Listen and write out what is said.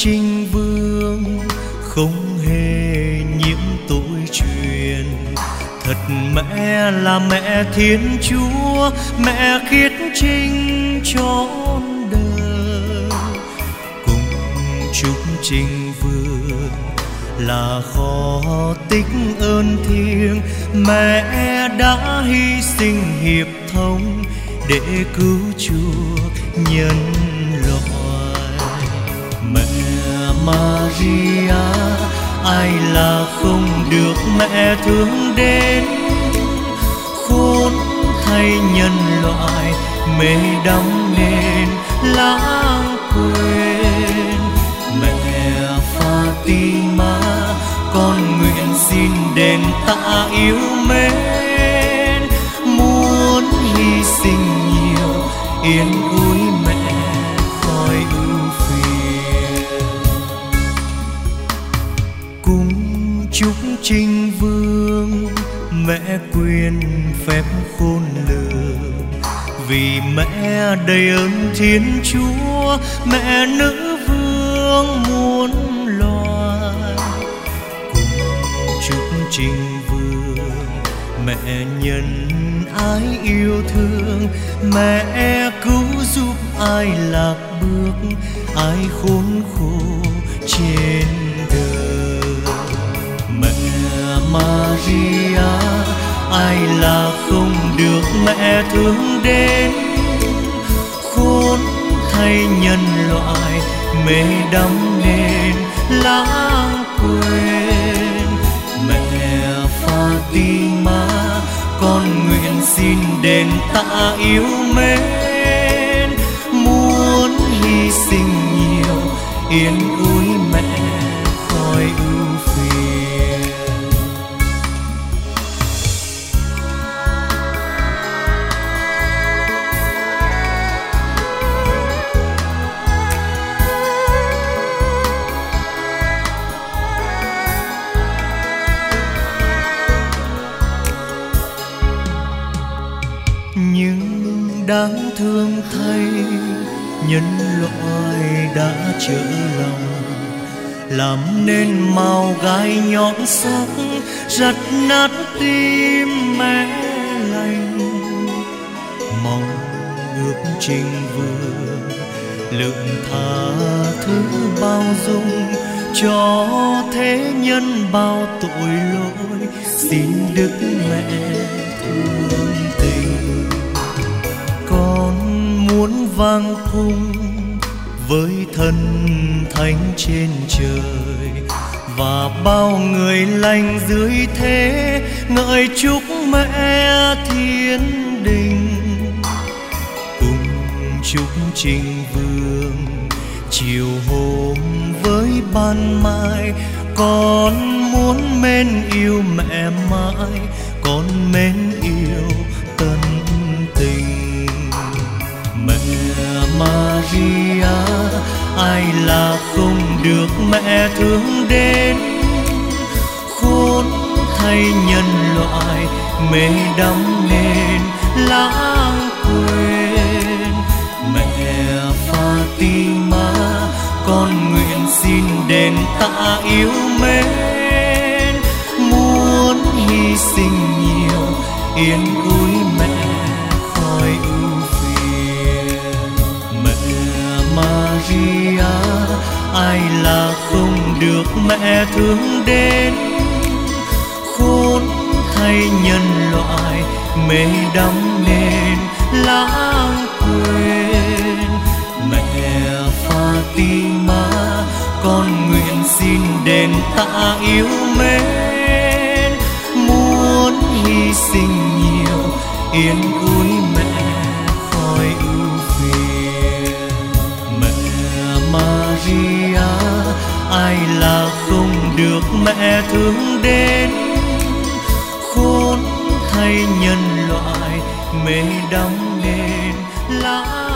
trinh vương không hề nhiễm tội truyền. Thật mẹ là mẹ thiên chúa, mẹ khiết trinh trọn đời. Cùng chúc trinh vương là khó tích ơn thiêng. Mẹ đã hy sinh hiệp thông để cứu chuộc nhân Maria, ai là không được mẹ thương đến? Khốn thay nhân loại, mê đắm nên lãng quên. Mẹ Fatima, con nguyện xin đền tạ yêu mến. Muốn hy sinh nhiều, yên ủi mẹ trinh vương, mẹ quyền phép khôn lường. Vì mẹ đầy ơn thiên chúa, mẹ nữ vương muôn loài. Cùng chúc trinh vương, mẹ nhân ái yêu thương. Mẹ cứu giúp ai lạc bước, ai khốn khổ. Ai là không được mẹ thương đến. Khốn thay nhân loại, mê đắm nên lãng quên. Mẹ Fatima, con nguyện xin đền tạ yêu mến. Muốn hy sinh nhiều, yên ủi nhưng đáng thương thay, nhân loại đã trở lòng. Làm nên màu gai nhọn sắc giật nát tim mẹ lành. Mong ước trình vừa lượng tha thứ bao dung, cho thế nhân bao tội lỗi. Xin đức mẹ thương vang khung với thân thánh trên trời. Và bao người lành dưới thế, ngợi chúc mẹ thiên đình. Cùng chúc trình vương, chiều hôm với ban mai, con muốn mến yêu mẹ mãi. Maria, ai là không được mẹ thương đến khốn thay nhân loại, mê đắm nên lãng quên mẹ Fatima, con nguyện xin đền tạ yêu mến muốn hy sinh nhiều, yên vui. Maria, ai là không được mẹ thương đến? Khốn thay nhân loại, mê đắm nên lãng quên. Mẹ Fatima, con nguyện xin đền tạ yêu mến. Muốn hy sinh nhiều, yên ủi Maria, ai là không được mẹ thương đến? Khốn thay nhân loại, mê đắm nên lãng